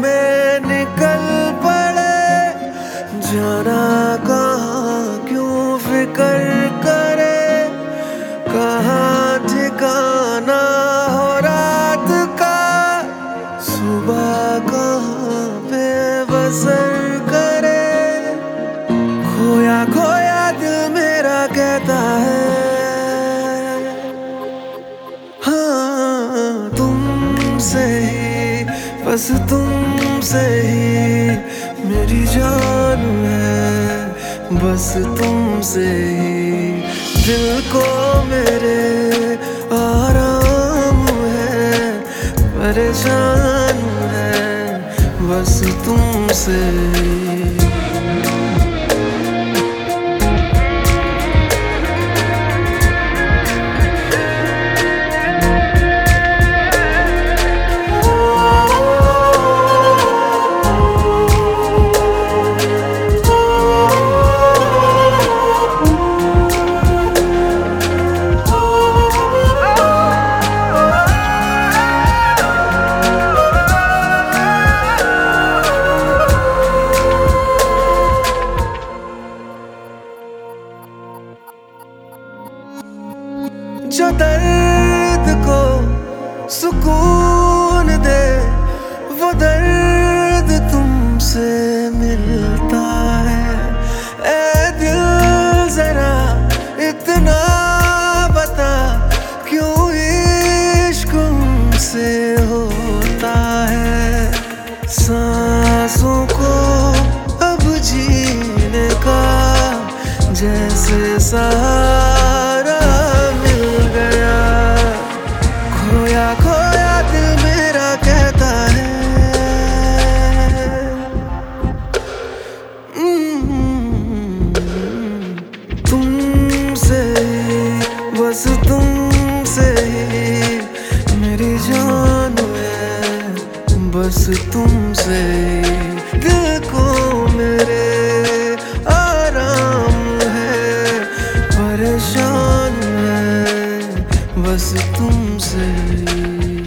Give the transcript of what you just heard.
में निकल पड़े, जाना कहाँ, क्यों फिकर करे? कहाँ ठिकाना हो रात का? सुबह कहाँ पे बसर करे? खोया खोया दिल मेरा कहता बस तुमसे ही मेरी जान है। बस तुमसे ही दिल को मेरे आराम है। परेशान है। बस तुमसे ही। जो दर्द को सुकून दे, वो दर्द तुमसे मिलता है। ए दिल जरा इतना बता, क्यों इश्क से होता है? सांसों को अब जीने का जैसे सहारा बस तुमसे ही मेरी जान है। बस तुमसे को मेरे आराम है। परेशान है। बस तुमसे ही।